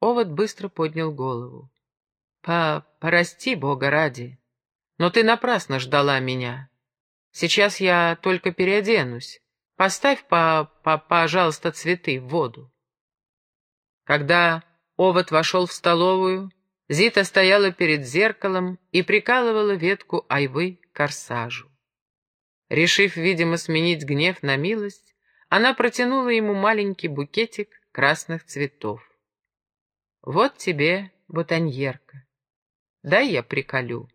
Овод быстро поднял голову. «По... Порасти, Бога ради, но ты напрасно ждала меня. Сейчас я только переоденусь. Поставь, по... По... пожалуйста, цветы в воду». Когда Овод вошел в столовую, Зита стояла перед зеркалом и прикалывала ветку айвы к корсажу. Решив, видимо, сменить гнев на милость, она протянула ему маленький букетик красных цветов. «Вот тебе бутоньерка. Дай я приколю».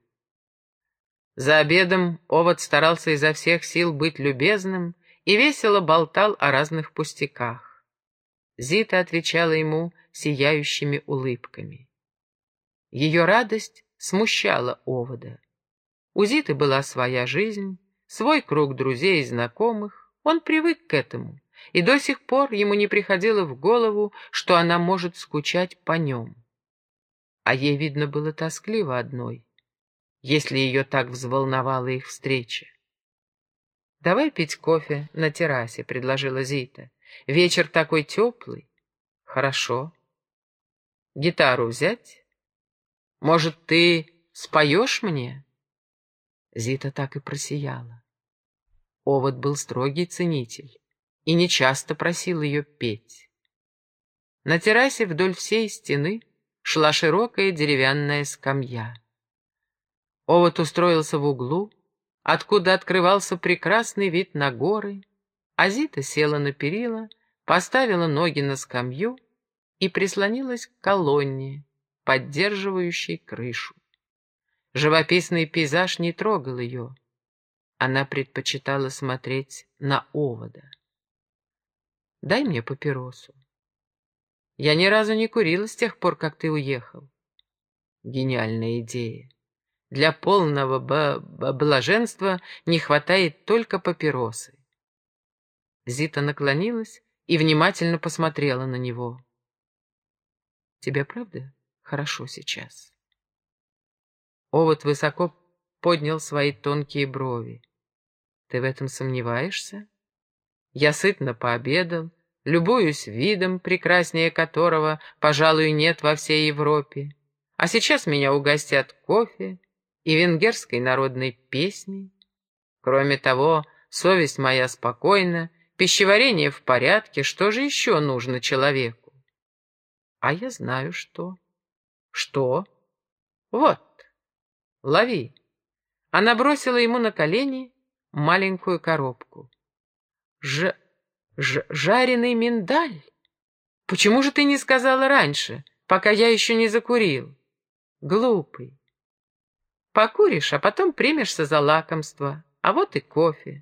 За обедом овод старался изо всех сил быть любезным и весело болтал о разных пустяках. Зита отвечала ему сияющими улыбками. Ее радость смущала овода. У Зиты была своя жизнь, свой круг друзей и знакомых, он привык к этому, и до сих пор ему не приходило в голову, что она может скучать по нем. А ей, видно, было тоскливо одной, если ее так взволновала их встреча. «Давай пить кофе на террасе», — предложила Зита. «Вечер такой теплый». «Хорошо». «Гитару взять?» «Может, ты споешь мне?» Зита так и просияла. Овод был строгий ценитель и нечасто просил ее петь. На террасе вдоль всей стены шла широкая деревянная скамья. Овод устроился в углу, откуда открывался прекрасный вид на горы, а Зита села на перила, поставила ноги на скамью и прислонилась к колонне, поддерживающей крышу. Живописный пейзаж не трогал ее, она предпочитала смотреть на овода. «Дай мне папиросу». «Я ни разу не курила с тех пор, как ты уехал». Гениальная идея. Для полного блаженства не хватает только папиросы. Зита наклонилась и внимательно посмотрела на него. «Тебе правда хорошо сейчас?» Овод высоко поднял свои тонкие брови. Ты в этом сомневаешься? Я сытно пообедал, любуюсь видом, прекраснее которого, пожалуй, нет во всей Европе. А сейчас меня угостят кофе и венгерской народной песней. Кроме того, совесть моя спокойна, пищеварение в порядке, что же еще нужно человеку? А я знаю, что. Что? Вот, лови. Она бросила ему на колени маленькую коробку. Ж... Ж... жареный миндаль? Почему же ты не сказала раньше, пока я еще не закурил? Глупый. Покуришь, а потом примешься за лакомство, а вот и кофе.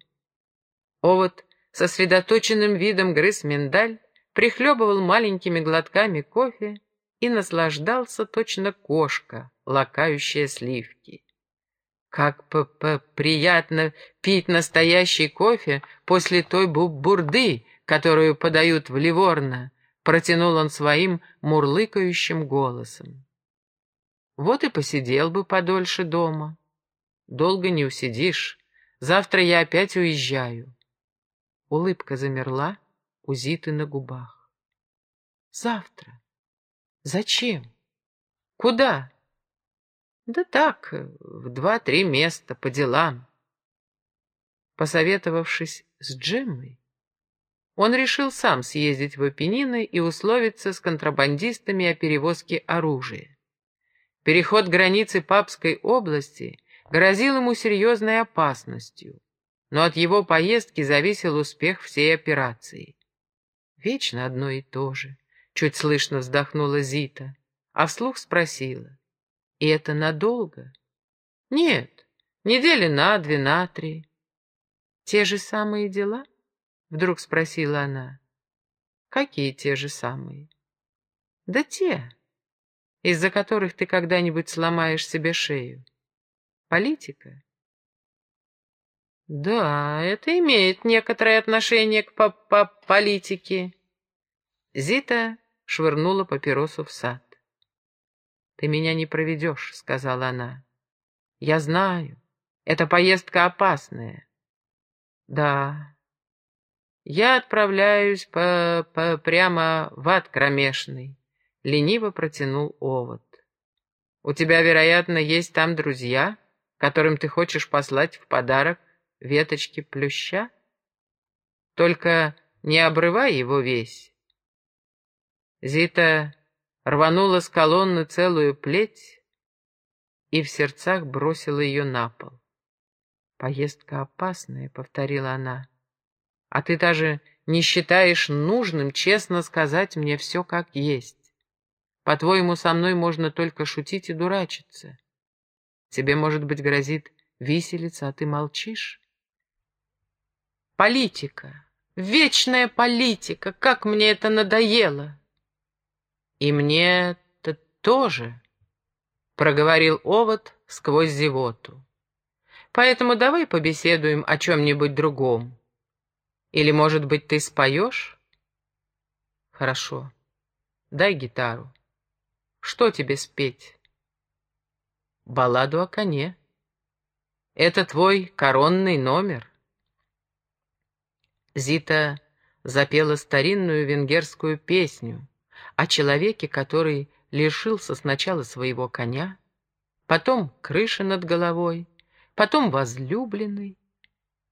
Овод сосредоточенным видом грыз миндаль, прихлебывал маленькими глотками кофе и наслаждался точно кошка, лакающая сливки. Как п -п приятно пить настоящий кофе после той бурды, которую подают в Ливорно, протянул он своим мурлыкающим голосом. Вот и посидел бы подольше дома. Долго не усидишь. Завтра я опять уезжаю. Улыбка замерла у Зиты на губах. Завтра? Зачем? Куда? Да так, в два-три места, по делам. Посоветовавшись с Джеммой, он решил сам съездить в Апеннины и условиться с контрабандистами о перевозке оружия. Переход границы Папской области грозил ему серьезной опасностью, но от его поездки зависел успех всей операции. Вечно одно и то же, чуть слышно вздохнула Зита, а вслух спросила. И это надолго? Нет, недели на две, на три. Те же самые дела? Вдруг спросила она. Какие те же самые? Да те, из-за которых ты когда-нибудь сломаешь себе шею. Политика? Да, это имеет некоторое отношение к по -по политике. Зита швырнула папиросу в сад. «Ты меня не проведешь», — сказала она. «Я знаю, эта поездка опасная». «Да, я отправляюсь по, по прямо в ад кромешный, — лениво протянул овод. «У тебя, вероятно, есть там друзья, которым ты хочешь послать в подарок веточки плюща? Только не обрывай его весь». Зита рванула с колонны целую плеть и в сердцах бросила ее на пол. «Поездка опасная», — повторила она. «А ты даже не считаешь нужным честно сказать мне все как есть. По-твоему, со мной можно только шутить и дурачиться. Тебе, может быть, грозит виселица, а ты молчишь? Политика, вечная политика, как мне это надоело. И мне-то тоже, — проговорил овод сквозь зевоту. Поэтому давай побеседуем о чем-нибудь другом. Или, может быть, ты споешь? Хорошо. Дай гитару. Что тебе спеть? Балладу о коне. Это твой коронный номер. Зита запела старинную венгерскую песню о человеке, который лишился сначала своего коня, потом крыши над головой, потом возлюбленный,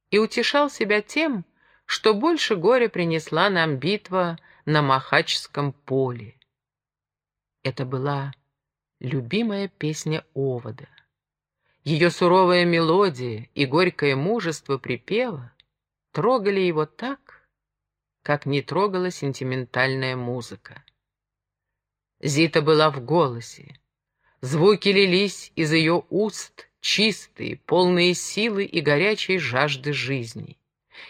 и утешал себя тем, что больше горя принесла нам битва на Махачском поле. Это была любимая песня Овода. Ее суровая мелодия и горькое мужество припева трогали его так, как не трогала сентиментальная музыка. Зита была в голосе. Звуки лились из ее уст, чистые, полные силы и горячей жажды жизни.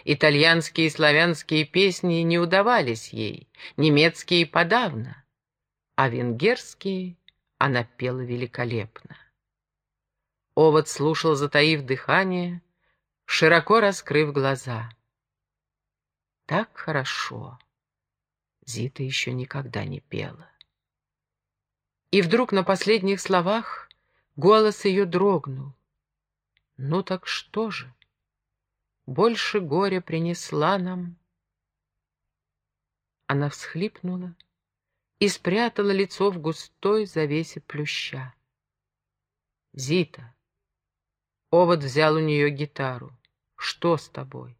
Итальянские и славянские песни не удавались ей, немецкие подавно, а венгерские она пела великолепно. Овод слушал, затаив дыхание, широко раскрыв глаза. Так хорошо Зита еще никогда не пела. И вдруг на последних словах голос ее дрогнул. Ну так что же? больше горя принесла нам. Она всхлипнула и спрятала лицо в густой завесе плюща. «Зита!» Овод взял у нее гитару. «Что с тобой?»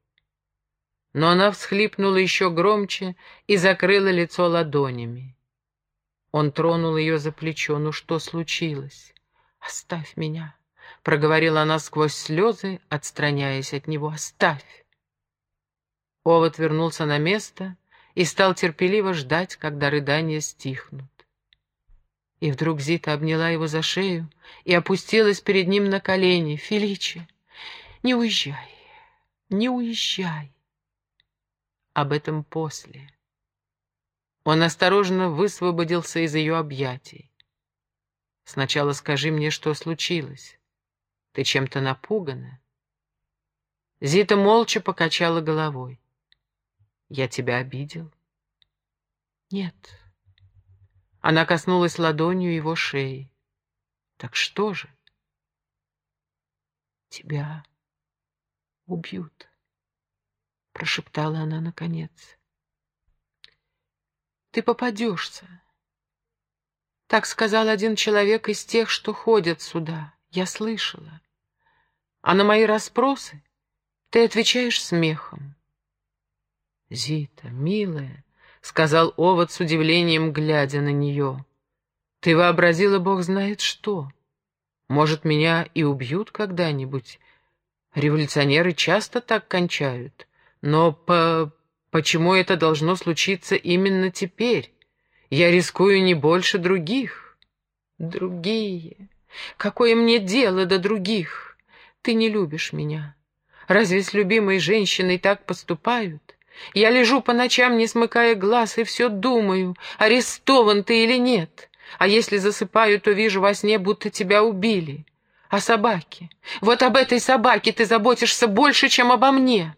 Но она всхлипнула еще громче и закрыла лицо ладонями. Он тронул ее за плечо. «Ну что случилось? Оставь меня!» — проговорила она сквозь слезы, отстраняясь от него. «Оставь!» Овод вернулся на место и стал терпеливо ждать, когда рыдания стихнут. И вдруг Зита обняла его за шею и опустилась перед ним на колени. «Феличи, не уезжай, не уезжай!» Об этом после. Он осторожно высвободился из ее объятий. «Сначала скажи мне, что случилось». Ты чем-то напугана?» Зита молча покачала головой. «Я тебя обидел?» «Нет». Она коснулась ладонью его шеи. «Так что же?» «Тебя убьют», — прошептала она наконец. «Ты попадешься». Так сказал один человек из тех, что ходят сюда. Я слышала. А на мои расспросы ты отвечаешь смехом. Зита, милая, — сказал Овод с удивлением, глядя на нее, — ты вообразила, Бог знает что. Может, меня и убьют когда-нибудь. Революционеры часто так кончают. Но по... почему это должно случиться именно теперь? Я рискую не больше других. Другие. Какое мне дело до других? Ты не любишь меня. Разве с любимой женщиной так поступают? Я лежу по ночам, не смыкая глаз, и все думаю, арестован ты или нет. А если засыпаю, то вижу во сне, будто тебя убили. А собаки? Вот об этой собаке ты заботишься больше, чем обо мне.